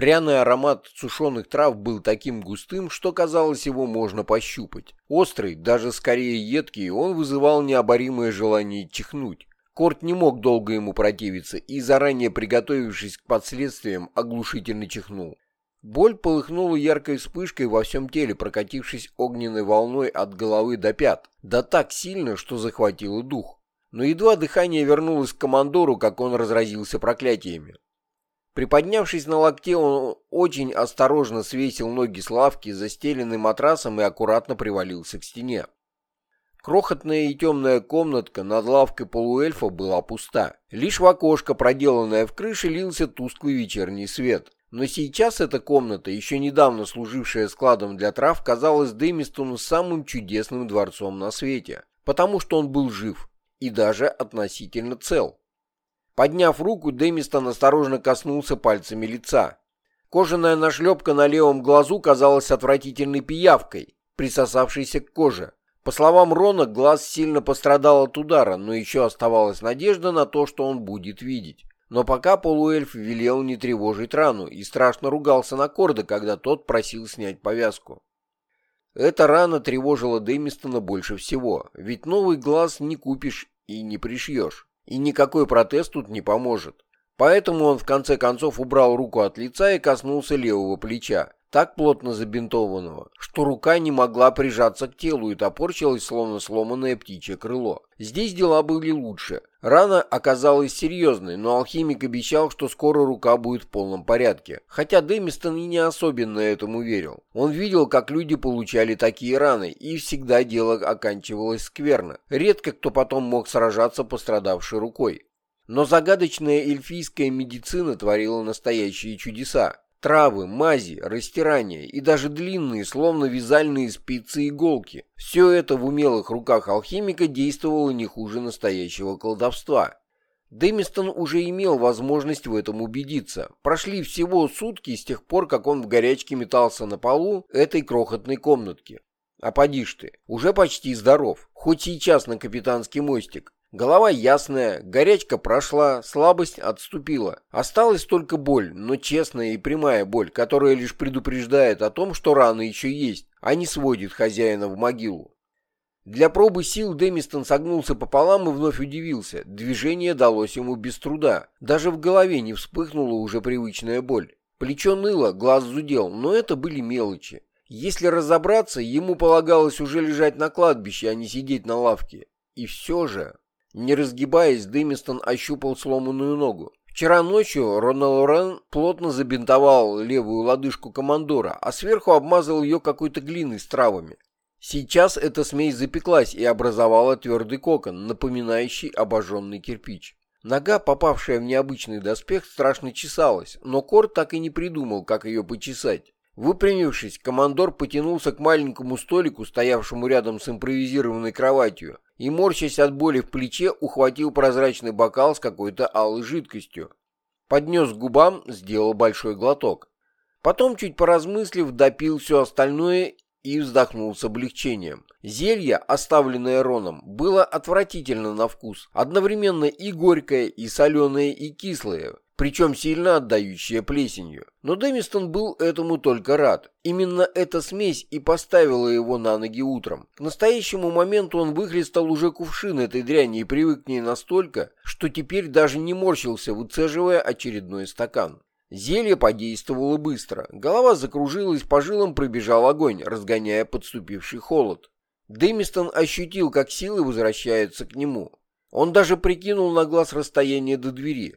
Пряный аромат сушеных трав был таким густым, что казалось его можно пощупать. Острый, даже скорее едкий, он вызывал необоримое желание чихнуть. Корт не мог долго ему противиться и, заранее приготовившись к последствиям, оглушительно чихнул. Боль полыхнула яркой вспышкой во всем теле, прокатившись огненной волной от головы до пят, да так сильно, что захватило дух. Но едва дыхание вернулось к командору, как он разразился проклятиями. Приподнявшись на локте, он очень осторожно свесил ноги с лавки, застеленной матрасом, и аккуратно привалился к стене. Крохотная и темная комнатка над лавкой полуэльфа была пуста. Лишь в окошко, проделанное в крыше, лился тусклый вечерний свет. Но сейчас эта комната, еще недавно служившая складом для трав, казалась Дэмистону самым чудесным дворцом на свете, потому что он был жив и даже относительно цел. Подняв руку, Дэмистон осторожно коснулся пальцами лица. Кожаная нашлепка на левом глазу казалась отвратительной пиявкой, присосавшейся к коже. По словам Рона, глаз сильно пострадал от удара, но еще оставалась надежда на то, что он будет видеть. Но пока полуэльф велел не тревожить рану и страшно ругался на Корда, когда тот просил снять повязку. Эта рана тревожила Дэмистона больше всего, ведь новый глаз не купишь и не пришьешь и никакой протез тут не поможет. Поэтому он в конце концов убрал руку от лица и коснулся левого плеча, так плотно забинтованного, что рука не могла прижаться к телу и топорчилась, словно сломанное птичье крыло. Здесь дела были лучше. Рана оказалась серьезной, но алхимик обещал, что скоро рука будет в полном порядке. Хотя Дэмистон и не особенно этому верил. Он видел, как люди получали такие раны, и всегда дело оканчивалось скверно. Редко кто потом мог сражаться пострадавшей рукой. Но загадочная эльфийская медицина творила настоящие чудеса. Травы, мази, растирания и даже длинные, словно вязальные спицы иголки. Все это в умелых руках алхимика действовало не хуже настоящего колдовства. Дэмистон уже имел возможность в этом убедиться. Прошли всего сутки с тех пор, как он в горячке метался на полу этой крохотной комнатки. А поди ж ты, уже почти здоров, хоть сейчас на капитанский мостик. Голова ясная, горячка прошла, слабость отступила. Осталась только боль, но честная и прямая боль, которая лишь предупреждает о том, что рана еще есть, а не сводит хозяина в могилу. Для пробы сил Дэмистон согнулся пополам и вновь удивился. Движение далось ему без труда. Даже в голове не вспыхнула уже привычная боль. Плечо ныло, глаз зудел, но это были мелочи. Если разобраться, ему полагалось уже лежать на кладбище, а не сидеть на лавке. И все же... Не разгибаясь, Дэмистон ощупал сломанную ногу. Вчера ночью Ронал Лорен плотно забинтовал левую лодыжку командора, а сверху обмазал ее какой-то глиной с травами. Сейчас эта смесь запеклась и образовала твердый кокон, напоминающий обожженный кирпич. Нога, попавшая в необычный доспех, страшно чесалась, но Кор так и не придумал, как ее почесать. Выпрямившись, командор потянулся к маленькому столику, стоявшему рядом с импровизированной кроватью, и, морщась от боли в плече, ухватил прозрачный бокал с какой-то алой жидкостью. Поднес к губам, сделал большой глоток. Потом, чуть поразмыслив, допил все остальное и вздохнул с облегчением. Зелье, оставленное Роном, было отвратительно на вкус, одновременно и горькое, и соленое, и кислое, причем сильно отдающая плесенью. Но Дэмистон был этому только рад. Именно эта смесь и поставила его на ноги утром. К настоящему моменту он выхлестал уже кувшин этой дряни и привык к ней настолько, что теперь даже не морщился, выцеживая очередной стакан. Зелье подействовало быстро. Голова закружилась, по жилам пробежал огонь, разгоняя подступивший холод. Дэмистон ощутил, как силы возвращаются к нему. Он даже прикинул на глаз расстояние до двери.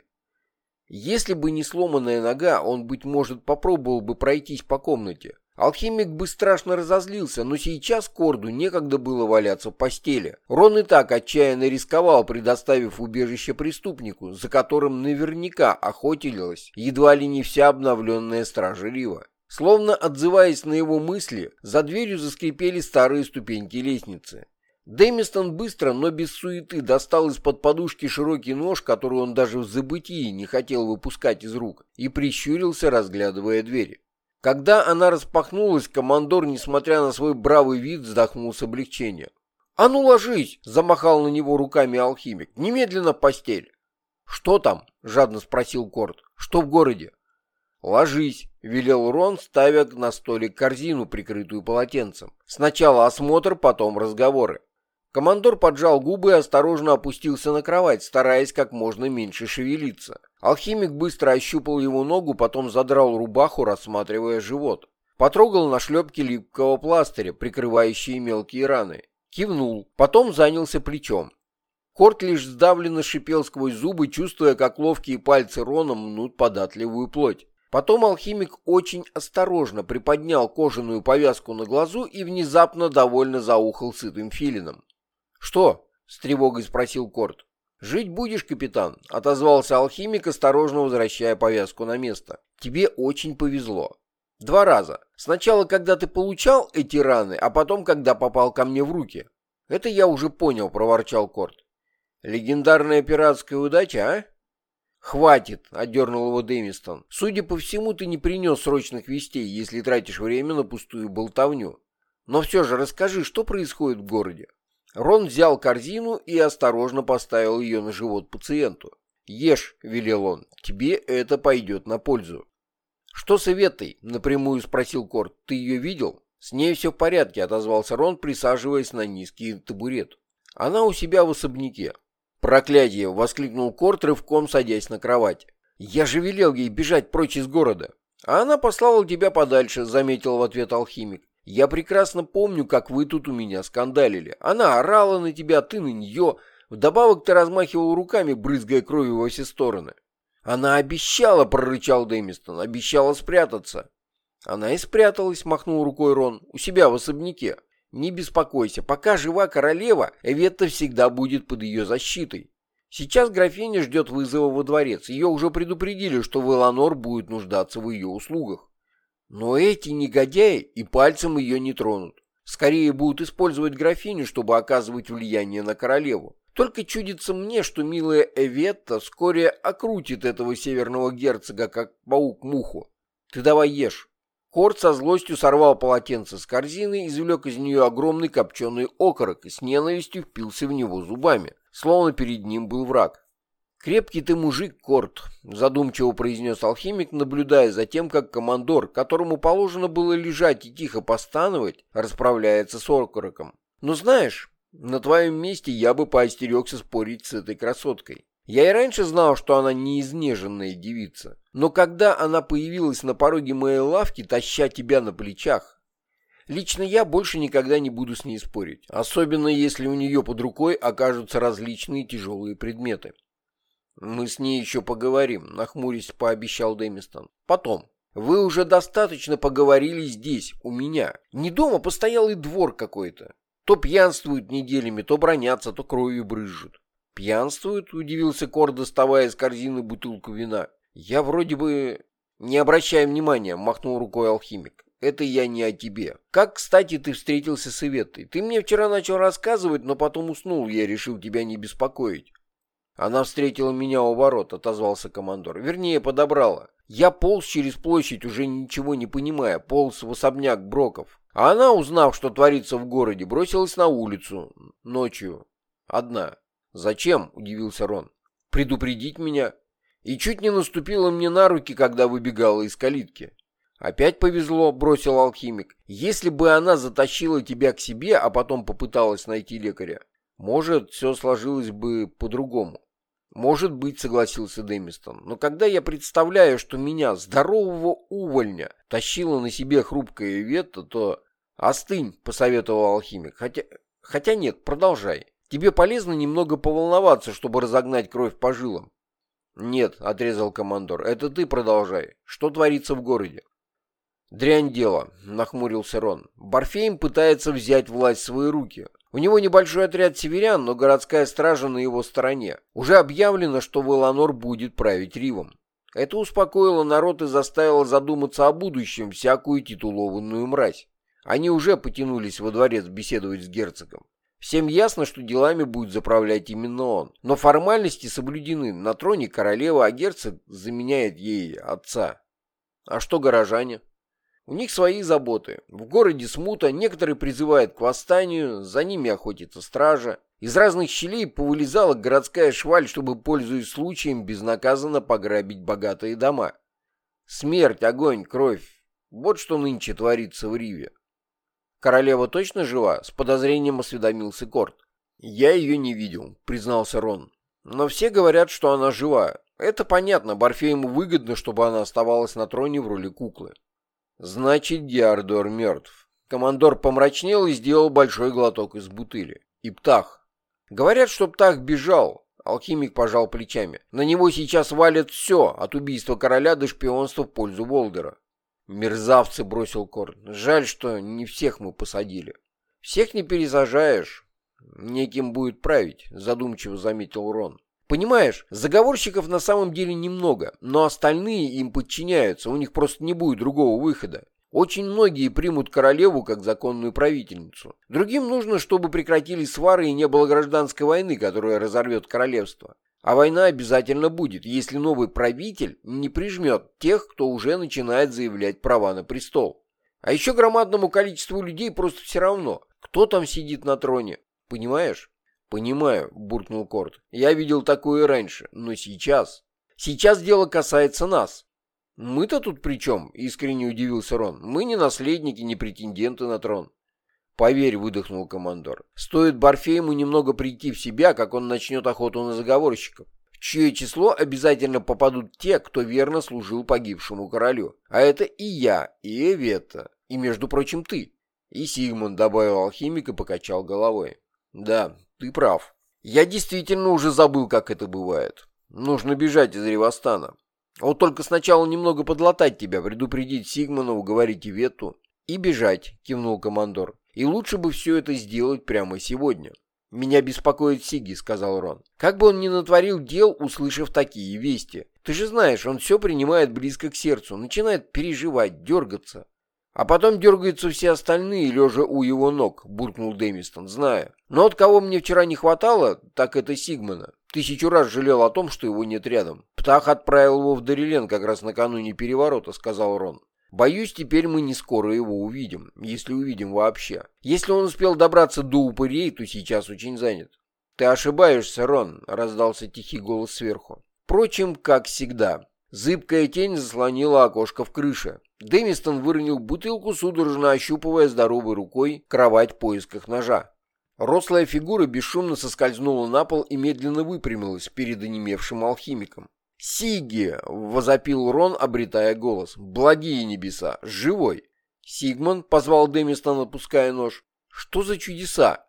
Если бы не сломанная нога, он, быть может, попробовал бы пройтись по комнате. Алхимик бы страшно разозлился, но сейчас Корду некогда было валяться в постели. Рон и так отчаянно рисковал, предоставив убежище преступнику, за которым наверняка охотилась едва ли не вся обновленная стража Рива. Словно отзываясь на его мысли, за дверью заскрипели старые ступеньки лестницы. Дэмистон быстро, но без суеты достал из-под подушки широкий нож, который он даже в забытии не хотел выпускать из рук, и прищурился, разглядывая дверь. Когда она распахнулась, командор, несмотря на свой бравый вид, вздохнул с облегчением. «А ну ложись!» — замахал на него руками алхимик. «Немедленно постель!» «Что там?» — жадно спросил Корт. «Что в городе?» «Ложись», — велел Рон, ставя на столик корзину, прикрытую полотенцем. «Сначала осмотр, потом разговоры». Командор поджал губы и осторожно опустился на кровать, стараясь как можно меньше шевелиться. Алхимик быстро ощупал его ногу, потом задрал рубаху, рассматривая живот. Потрогал на шлепке липкого пластыря, прикрывающие мелкие раны. Кивнул, потом занялся плечом. Корт лишь сдавленно шипел сквозь зубы, чувствуя, как ловкие пальцы Рона мнут податливую плоть. Потом алхимик очень осторожно приподнял кожаную повязку на глазу и внезапно довольно заухал сытым филином. «Что?» — с тревогой спросил Корт. «Жить будешь, капитан?» — отозвался алхимик, осторожно возвращая повязку на место. «Тебе очень повезло. Два раза. Сначала, когда ты получал эти раны, а потом, когда попал ко мне в руки. Это я уже понял», — проворчал Корт. «Легендарная пиратская удача, а?» «Хватит», — отдернул его Дэмистон. «Судя по всему, ты не принес срочных вестей, если тратишь время на пустую болтовню. Но все же расскажи, что происходит в городе?» Рон взял корзину и осторожно поставил ее на живот пациенту. «Ешь», — велел он, — «тебе это пойдет на пользу». «Что с Иветой?» — напрямую спросил Корт. «Ты ее видел?» «С ней все в порядке», — отозвался Рон, присаживаясь на низкий табурет. «Она у себя в особняке». «Проклятие!» — воскликнул Корт, рывком садясь на кровать. «Я же велел ей бежать прочь из города». «А она послала тебя подальше», — заметил в ответ алхимик. Я прекрасно помню, как вы тут у меня скандалили. Она орала на тебя, ты на нее. Вдобавок ты размахивал руками, брызгая кровью во все стороны. Она обещала, прорычал Дэмистон, обещала спрятаться. Она и спряталась, махнул рукой Рон, у себя в особняке. Не беспокойся, пока жива королева, Эветта всегда будет под ее защитой. Сейчас графиня ждет вызова во дворец. Ее уже предупредили, что Веланор будет нуждаться в ее услугах. Но эти негодяи и пальцем ее не тронут. Скорее будут использовать графиню, чтобы оказывать влияние на королеву. Только чудится мне, что милая Эветта вскоре окрутит этого северного герцога, как паук муху. Ты давай ешь. Корт со злостью сорвал полотенце с корзины, извлек из нее огромный копченый окорок и с ненавистью впился в него зубами, словно перед ним был враг. «Крепкий ты мужик, Корт», — задумчиво произнес алхимик, наблюдая за тем, как командор, которому положено было лежать и тихо постановать, расправляется с окороком. «Но знаешь, на твоем месте я бы поостерегся спорить с этой красоткой. Я и раньше знал, что она не изнеженная девица. Но когда она появилась на пороге моей лавки, таща тебя на плечах, лично я больше никогда не буду с ней спорить, особенно если у нее под рукой окажутся различные тяжелые предметы. «Мы с ней еще поговорим», — нахмурясь пообещал Дэмистон. «Потом. Вы уже достаточно поговорили здесь, у меня. Не дома постоялый двор какой-то. То пьянствуют неделями, то бронятся, то кровью брызжут». «Пьянствуют?» — удивился Кор, доставая из корзины бутылку вина. «Я вроде бы...» «Не обращай внимания», — махнул рукой алхимик. «Это я не о тебе. Как, кстати, ты встретился с Иветтой? Ты мне вчера начал рассказывать, но потом уснул, я решил тебя не беспокоить». «Она встретила меня у ворот», — отозвался командор. «Вернее, подобрала. Я полз через площадь, уже ничего не понимая, полз в особняк Броков. А она, узнав, что творится в городе, бросилась на улицу. Ночью. Одна. «Зачем?» — удивился Рон. «Предупредить меня. И чуть не наступила мне на руки, когда выбегала из калитки». «Опять повезло», — бросил алхимик. «Если бы она затащила тебя к себе, а потом попыталась найти лекаря, может, все сложилось бы по-другому. Может быть, согласился Дэмистон, но когда я представляю, что меня, здорового увольня, тащила на себе хрупкая ветта, то... Остынь, посоветовал алхимик. Хотя... Хотя нет, продолжай. Тебе полезно немного поволноваться, чтобы разогнать кровь по жилам. Нет, отрезал командор, это ты продолжай. Что творится в городе? Дрянь дело, нахмурился Рон. Барфейм пытается взять власть в свои руки. У него небольшой отряд северян, но городская стража на его стороне. Уже объявлено, что Веланор будет править Ривом. Это успокоило народ и заставило задуматься о будущем всякую титулованную мразь. Они уже потянулись во дворец беседовать с герцогом. Всем ясно, что делами будет заправлять именно он. Но формальности соблюдены. На троне королева, а герцог заменяет ей отца. А что горожане? У них свои заботы. В городе смута, некоторые призывают к восстанию, за ними охотится стража. Из разных щелей повылезала городская шваль, чтобы, пользуясь случаем, безнаказанно пограбить богатые дома. Смерть, огонь, кровь. Вот что нынче творится в Риве. Королева точно жива? С подозрением осведомился Корт. Я ее не видел, признался Рон. Но все говорят, что она жива. Это понятно, Барфеему выгодно, чтобы она оставалась на троне в роли куклы. Значит, Диардор мертв. Командор помрачнел и сделал большой глоток из бутыли. И Птах. Говорят, что Птах бежал. Алхимик пожал плечами. На него сейчас валят все, от убийства короля до шпионства в пользу Волдера. Мерзавцы, бросил Корн. Жаль, что не всех мы посадили. Всех не пересажаешь. Неким будет править, задумчиво заметил Рон. Понимаешь, заговорщиков на самом деле немного, но остальные им подчиняются, у них просто не будет другого выхода. Очень многие примут королеву как законную правительницу. Другим нужно, чтобы прекратили свары и не было гражданской войны, которая разорвет королевство. А война обязательно будет, если новый правитель не прижмет тех, кто уже начинает заявлять права на престол. А еще громадному количеству людей просто все равно, кто там сидит на троне. Понимаешь? «Понимаю», — буркнул Корт. «Я видел такое раньше, но сейчас...» «Сейчас дело касается нас». «Мы-то тут при чем?» — искренне удивился Рон. «Мы не наследники, не претенденты на трон». «Поверь», — выдохнул командор. «Стоит Барфеему немного прийти в себя, как он начнет охоту на заговорщиков, в чье число обязательно попадут те, кто верно служил погибшему королю. А это и я, и Эвета, и, между прочим, ты». И Сигмунд добавил алхимик и покачал головой. «Да, ты прав. Я действительно уже забыл, как это бывает. Нужно бежать из Ревостана. Вот только сначала немного подлатать тебя, предупредить Сигмана, уговорить Иветту. И бежать, кивнул командор. И лучше бы все это сделать прямо сегодня. «Меня беспокоит Сиги», — сказал Рон. «Как бы он ни натворил дел, услышав такие вести. Ты же знаешь, он все принимает близко к сердцу, начинает переживать, дергаться. А потом дергаются все остальные, лежа у его ног, буркнул Дэмистон, зная. Но от кого мне вчера не хватало, так это Сигмана. Тысячу раз жалел о том, что его нет рядом. Птах отправил его в Дарилен как раз накануне переворота, сказал Рон. Боюсь, теперь мы не скоро его увидим, если увидим вообще. Если он успел добраться до упырей, то сейчас очень занят. Ты ошибаешься, Рон, раздался тихий голос сверху. Впрочем, как всегда. Зыбкая тень заслонила окошко в крыше. Дэмистон выронил бутылку, судорожно ощупывая здоровой рукой кровать в поисках ножа. Рослая фигура бесшумно соскользнула на пол и медленно выпрямилась перед онемевшим алхимиком. «Сиги!» — возопил Рон, обретая голос. «Благие небеса! Живой!» Сигман позвал Дэмистон, опуская нож. «Что за чудеса?»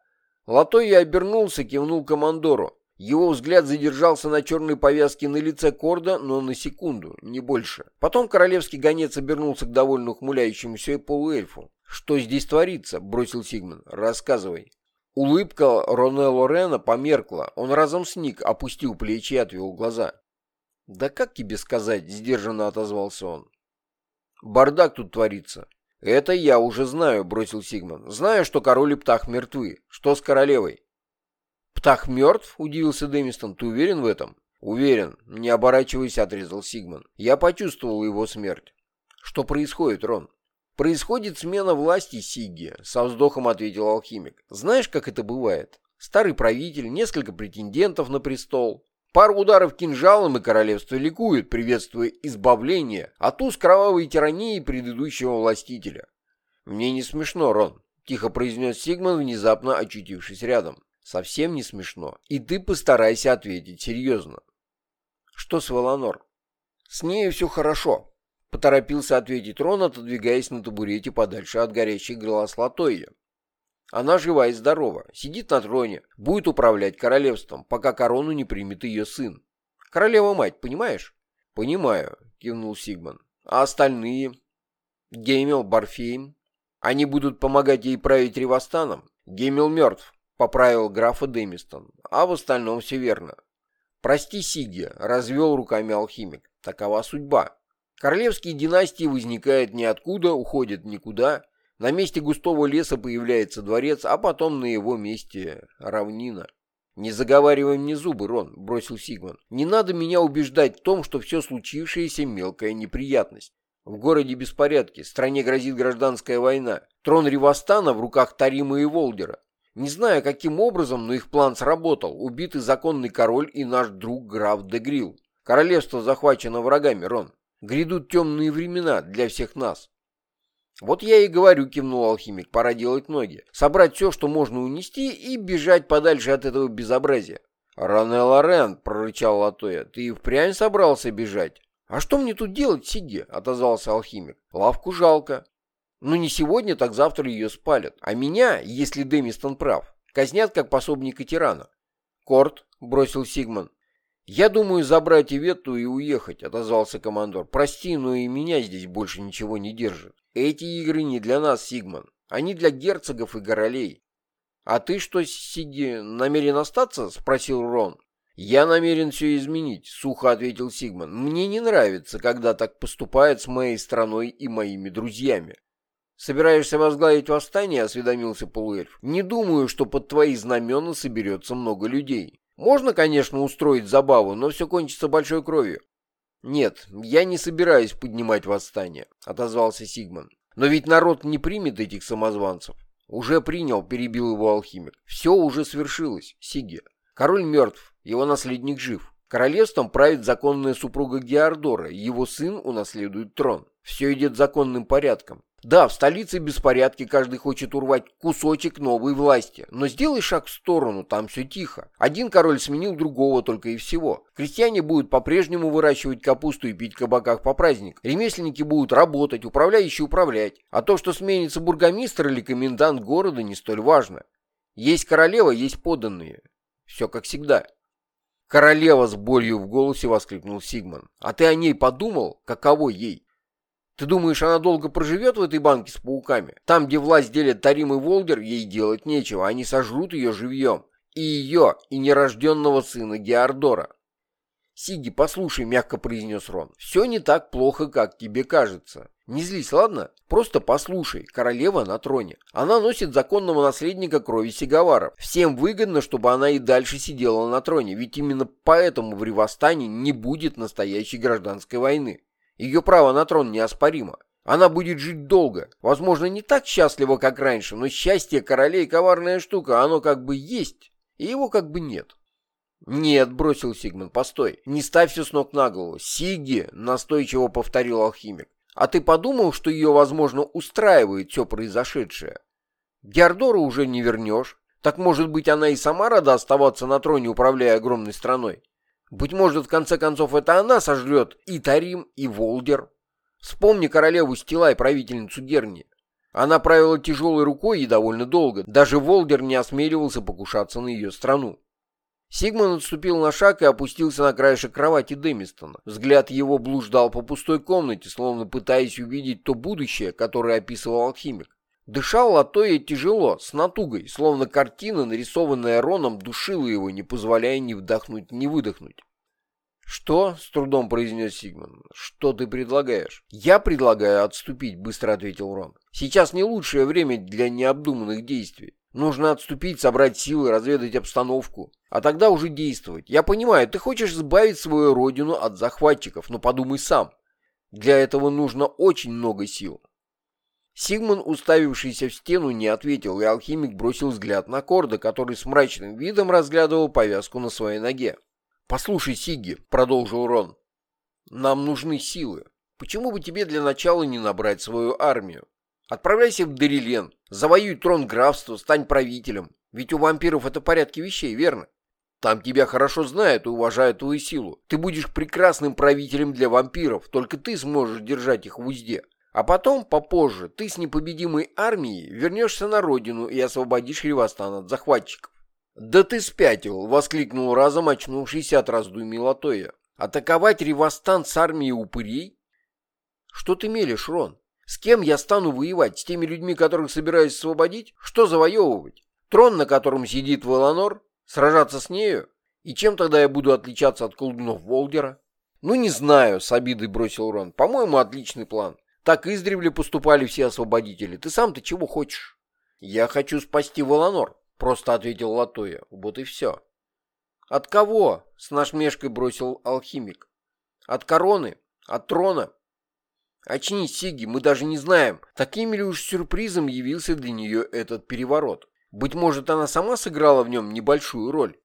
Латой я обернулся, кивнул командору. Его взгляд задержался на черной повязке на лице Корда, но на секунду, не больше. Потом королевский гонец обернулся к довольно ухмыляющемуся полуэльфу. «Что здесь творится?» — бросил Сигман. «Рассказывай». Улыбка Роне Лорена померкла. Он разом сник, опустил плечи и отвел глаза. «Да как тебе сказать?» — сдержанно отозвался он. «Бардак тут творится». «Это я уже знаю», — бросил Сигман. «Знаю, что король и птах мертвы. Что с королевой?» «Птах мертв?» — удивился Дэмистон. «Ты уверен в этом?» «Уверен», — не оборачиваясь, отрезал Сигман. «Я почувствовал его смерть». «Что происходит, Рон?» «Происходит смена власти, Сигги», — со вздохом ответил алхимик. «Знаешь, как это бывает? Старый правитель, несколько претендентов на престол. Пару ударов кинжалом и королевство ликует, приветствуя избавление от уз кровавой тирании предыдущего властителя». «Мне не смешно, Рон», — тихо произнес Сигман, внезапно очутившись рядом. Совсем не смешно. И ты постарайся ответить серьезно. Что с Валанор? С ней все хорошо. Поторопился ответить Рон, отодвигаясь на табурете подальше от горящих глаз Латойя. Она жива и здорова, сидит на троне, будет управлять королевством, пока корону не примет ее сын. Королева-мать, понимаешь? Понимаю, кивнул Сигман. А остальные? Геймел, Барфейм? Они будут помогать ей править Ревостаном? Геймел мертв. — поправил графа Дэмистон. «А в остальном все верно». «Прости, Сиги», — развел руками алхимик. «Такова судьба. Королевские династии возникают ниоткуда, уходят никуда. На месте густого леса появляется дворец, а потом на его месте равнина». «Не заговаривай мне зубы, Рон», — бросил Сигман. «Не надо меня убеждать в том, что все случившееся — мелкая неприятность. В городе беспорядки, стране грозит гражданская война. Трон Ривастана в руках Тарима и Волдера. Не знаю, каким образом, но их план сработал. Убитый законный король и наш друг граф Дегрил. Королевство захвачено врагами, Рон. Грядут темные времена для всех нас. «Вот я и говорю», — кивнул алхимик, — «пора делать ноги. Собрать все, что можно унести, и бежать подальше от этого безобразия». «Ране Лорен», — прорычал Латоя, — «ты впрямь собрался бежать?» «А что мне тут делать, Сиги?» — отозвался алхимик. «Лавку жалко. Ну не сегодня, так завтра ее спалят. А меня, если Демистон прав, казнят как пособника тирана». «Корт», — бросил Сигман. «Я думаю забрать Иветту и уехать», — отозвался командор. «Прости, но и меня здесь больше ничего не держит. Эти игры не для нас, Сигман. Они для герцогов и королей. «А ты что, Сиги, намерен остаться?» — спросил Рон. «Я намерен все изменить», — сухо ответил Сигман. «Мне не нравится, когда так поступают с моей страной и моими друзьями». «Собираешься возглавить восстание?» — осведомился полуэльф. «Не думаю, что под твои знамена соберется много людей. Можно, конечно, устроить забаву, но все кончится большой кровью». «Нет, я не собираюсь поднимать восстание», — отозвался Сигман. «Но ведь народ не примет этих самозванцев. «Уже принял», — перебил его алхимик. «Все уже свершилось, Сиги. Король мертв, его наследник жив. Королевством правит законная супруга Геордора, его сын унаследует трон. Все идет законным порядком. Да, в столице беспорядки, каждый хочет урвать кусочек новой власти. Но сделай шаг в сторону, там все тихо. Один король сменил другого только и всего. Крестьяне будут по-прежнему выращивать капусту и пить кабаках по праздник. Ремесленники будут работать, управляющие управлять. А то, что сменится бургомистр или комендант города, не столь важно. Есть королева, есть подданные. Все как всегда. Королева с болью в голосе воскликнул Сигман. А ты о ней подумал? Каково ей? Ты думаешь, она долго проживет в этой банке с пауками? Там, где власть делит Тарим и Волдер, ей делать нечего, они сожрут ее живьем. И ее, и нерожденного сына Геордора. «Сиги, послушай», — мягко произнес Рон, — «все не так плохо, как тебе кажется. Не злись, ладно? Просто послушай, королева на троне. Она носит законного наследника крови Сигаваров. Всем выгодно, чтобы она и дальше сидела на троне, ведь именно поэтому в Ревостане не будет настоящей гражданской войны. Ее право на трон неоспоримо. Она будет жить долго. Возможно, не так счастливо, как раньше, но счастье королей коварная штука. Оно как бы есть, и его как бы нет. «Нет», — бросил Сигман, — «постой, не ставь все с ног на голову». «Сиги», — настойчиво повторил алхимик, — «а ты подумал, что ее, возможно, устраивает все произошедшее? Геордора уже не вернешь. Так, может быть, она и сама рада оставаться на троне, управляя огромной страной? Быть может, в конце концов, это она сожрет и Тарим, и Волдер. Вспомни королеву Стила и правительницу Герни. Она правила тяжелой рукой и довольно долго. Даже Волдер не осмеливался покушаться на ее страну. Сигман отступил на шаг и опустился на краешек кровати Демистона. Взгляд его блуждал по пустой комнате, словно пытаясь увидеть то будущее, которое описывал алхимик. Дышал Латоя тяжело, с натугой, словно картина, нарисованная Роном, душила его, не позволяя ни вдохнуть, ни выдохнуть. «Что?» — с трудом произнес Сигман. «Что ты предлагаешь?» «Я предлагаю отступить», — быстро ответил Рон. «Сейчас не лучшее время для необдуманных действий. Нужно отступить, собрать силы, разведать обстановку, а тогда уже действовать. Я понимаю, ты хочешь избавить свою родину от захватчиков, но подумай сам. Для этого нужно очень много сил. Сигман, уставившийся в стену, не ответил, и алхимик бросил взгляд на Корда, который с мрачным видом разглядывал повязку на своей ноге. «Послушай, Сиги», — продолжил Рон, — «нам нужны силы. Почему бы тебе для начала не набрать свою армию? Отправляйся в Дерилен, завоюй трон графства, стань правителем. Ведь у вампиров это порядки вещей, верно? Там тебя хорошо знают и уважают твою силу. Ты будешь прекрасным правителем для вампиров, только ты сможешь держать их в узде. А потом, попозже, ты с непобедимой армией вернешься на родину и освободишь Ревостан от захватчиков. «Да ты спятил!» — воскликнул разом очнувшийся от раздумий Латоя. «Атаковать Ревостан с армией упырей? Что ты мелешь, Рон? С кем я стану воевать? С теми людьми, которых собираюсь освободить? Что завоевывать? Трон, на котором сидит Валанор? Сражаться с нею? И чем тогда я буду отличаться от колдунов Волдера?» «Ну, не знаю», — с обидой бросил Рон. «По-моему, отличный план. Так издревле поступали все освободители. Ты сам-то чего хочешь? Я хочу спасти Воланор, просто ответил Латоя. Вот и все. От кого? С нашмешкой бросил алхимик. От короны? От трона? Очнись, Сиги, мы даже не знаем, таким ли уж сюрпризом явился для нее этот переворот. Быть может, она сама сыграла в нем небольшую роль.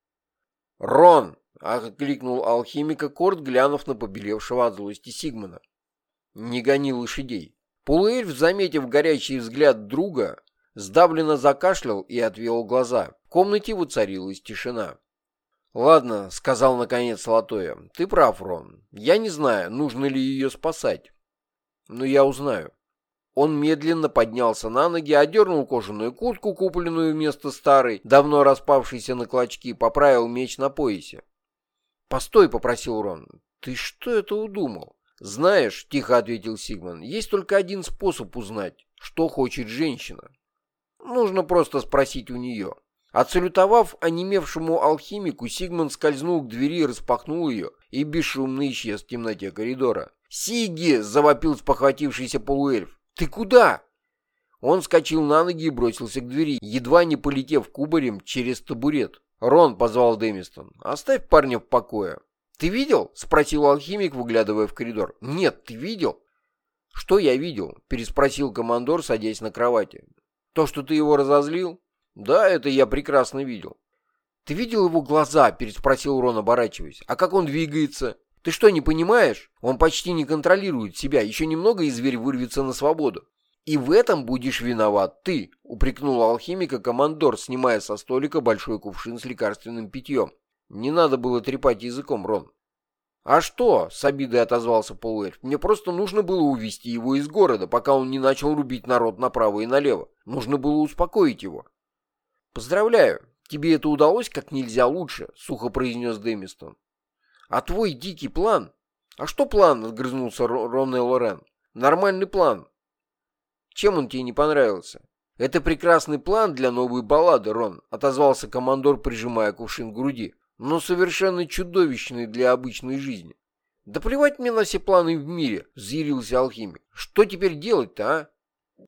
«Рон!» — окликнул алхимика Корт, глянув на побелевшего от злости Сигмана. Не гони лошадей. Полуэльф, заметив горячий взгляд друга, сдавленно закашлял и отвел глаза. В комнате воцарилась тишина. «Ладно», — сказал наконец Латоя, — «ты прав, Рон. Я не знаю, нужно ли ее спасать. Но я узнаю». Он медленно поднялся на ноги, одернул кожаную куртку, купленную вместо старой, давно распавшейся на клочки, поправил меч на поясе. «Постой», — попросил Рон, — «ты что это удумал?» «Знаешь», — тихо ответил Сигман, — «есть только один способ узнать, что хочет женщина. Нужно просто спросить у нее». Отсалютовав онемевшему алхимику, Сигман скользнул к двери, распахнул ее и бесшумно исчез в темноте коридора. «Сиги!» — завопил спохватившийся полуэльф. «Ты куда?» Он скочил на ноги и бросился к двери, едва не полетев кубарем через табурет. «Рон», — позвал Дэмистон, — «оставь парня в покое». «Ты видел?» — спросил алхимик, выглядывая в коридор. «Нет, ты видел?» «Что я видел?» — переспросил командор, садясь на кровати. «То, что ты его разозлил?» «Да, это я прекрасно видел». «Ты видел его глаза?» — переспросил Рон, оборачиваясь. «А как он двигается?» «Ты что, не понимаешь? Он почти не контролирует себя. Еще немного, и зверь вырвется на свободу». «И в этом будешь виноват ты», — упрекнул алхимика командор, снимая со столика большой кувшин с лекарственным питьем. «Не надо было трепать языком, Рон». «А что?» — с обидой отозвался полуэльф. «Мне просто нужно было увести его из города, пока он не начал рубить народ направо и налево. Нужно было успокоить его». «Поздравляю, тебе это удалось как нельзя лучше», — сухо произнес Дэмистон. «А твой дикий план?» «А что план?» — отгрызнулся Ронне Лорен. «Нормальный план. Чем он тебе не понравился?» «Это прекрасный план для новой баллады, Рон», — отозвался командор, прижимая кувшин к груди. «Но совершенно чудовищный для обычной жизни». «Да плевать мне на все планы в мире», — взъярился алхимик. «Что теперь делать-то, а?»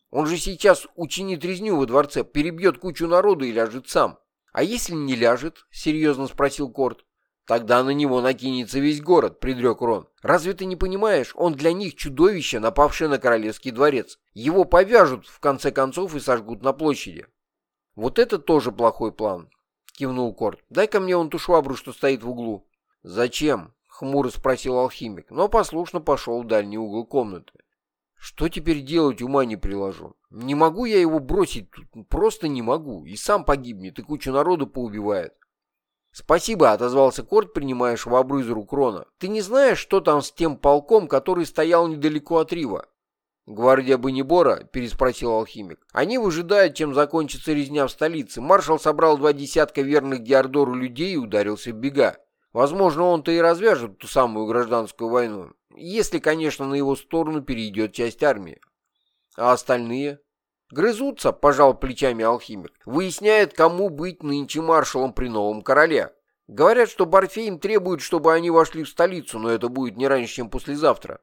Он же сейчас учинит резню во дворце, перебьет кучу народу и ляжет сам. А если не ляжет? Серьезно спросил Корт. Тогда на него накинется весь город, предрек Рон. Разве ты не понимаешь? Он для них чудовище, напавшее на королевский дворец. Его повяжут, в конце концов, и сожгут на площади. Вот это тоже плохой план, кивнул Корт. Дай-ка мне он ту швабру, что стоит в углу. Зачем? Хмуро спросил алхимик, но послушно пошел в дальний угол комнаты. Что теперь делать, ума не приложу. Не могу я его бросить тут, просто не могу. И сам погибнет, и кучу народу поубивает. «Спасибо», — отозвался Корт, принимая швабру из рук Рона. «Ты не знаешь, что там с тем полком, который стоял недалеко от Рива?» «Гвардия Банибора?» — переспросил алхимик. «Они выжидают, чем закончится резня в столице. Маршал собрал два десятка верных Диардору людей и ударился в бега. Возможно, он-то и развяжет ту самую гражданскую войну. Если, конечно, на его сторону перейдет часть армии. А остальные? Грызутся, пожал плечами алхимик. Выясняет, кому быть нынче маршалом при новом короле. Говорят, что Барфейм требует, чтобы они вошли в столицу, но это будет не раньше, чем послезавтра.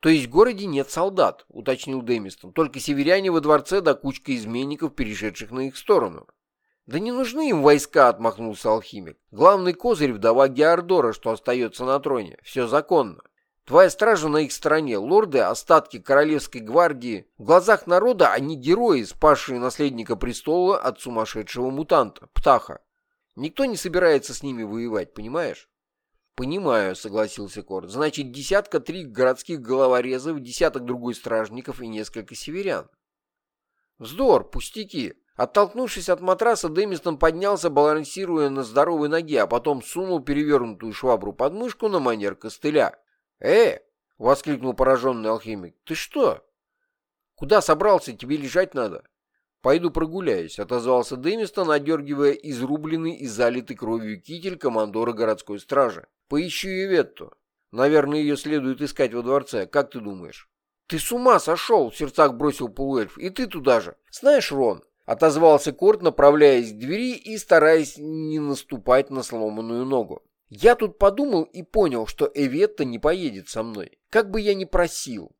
То есть в городе нет солдат, уточнил Дэмистон. Только северяне во дворце да кучка изменников, перешедших на их сторону. «Да не нужны им войска», — отмахнулся алхимик. «Главный козырь — вдова Геордора, что остается на троне. Все законно. Твоя стража на их стороне, лорды, остатки королевской гвардии. В глазах народа они герои, спасшие наследника престола от сумасшедшего мутанта, Птаха. Никто не собирается с ними воевать, понимаешь? «Понимаю», — согласился Корт. «Значит, десятка три городских головорезов, десяток другой стражников и несколько северян». «Вздор, пустяки!» Оттолкнувшись от матраса, Дэмистон поднялся, балансируя на здоровой ноге, а потом сунул перевернутую швабру под мышку на манер костыля. «Э!» — воскликнул пораженный алхимик. «Ты что? Куда собрался? Тебе лежать надо». «Пойду прогуляюсь», — отозвался Дэмистон, одергивая изрубленный и залитый кровью китель командора городской стражи. «Поищу Иветту. Наверное, ее следует искать во дворце. Как ты думаешь?» «Ты с ума сошел!» — в сердцах бросил полуэльф. «И ты туда же. Знаешь, Рон, Отозвался Корт, направляясь к двери и стараясь не наступать на сломанную ногу. Я тут подумал и понял, что Эветта не поедет со мной. Как бы я ни просил.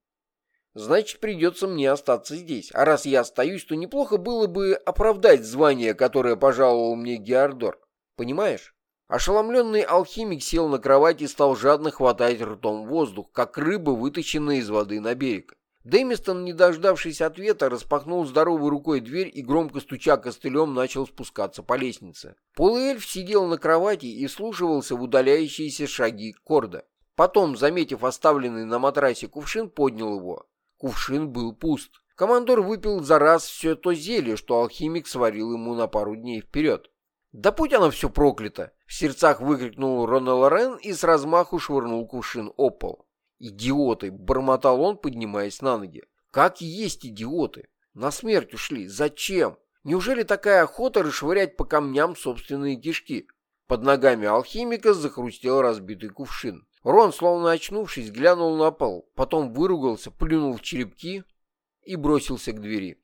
Значит, придется мне остаться здесь. А раз я остаюсь, то неплохо было бы оправдать звание, которое пожаловал мне Геордор. Понимаешь? Ошеломленный алхимик сел на кровать и стал жадно хватать ртом воздух, как рыба, вытащенная из воды на берег. Дэмистон, не дождавшись ответа, распахнул здоровой рукой дверь и, громко стуча костылем, начал спускаться по лестнице. Полуэльф сидел на кровати и слушивался в удаляющиеся шаги Корда. Потом, заметив оставленный на матрасе кувшин, поднял его. Кувшин был пуст. Командор выпил за раз все то зелье, что алхимик сварил ему на пару дней вперед. «Да будь оно все проклято!» — в сердцах выкрикнул Рона Лорен и с размаху швырнул кувшин о пол. «Идиоты!» — бормотал он, поднимаясь на ноги. «Как есть идиоты! На смерть ушли! Зачем? Неужели такая охота расшвырять по камням собственные кишки?» Под ногами алхимика захрустел разбитый кувшин. Рон, словно очнувшись, глянул на пол, потом выругался, плюнул в черепки и бросился к двери.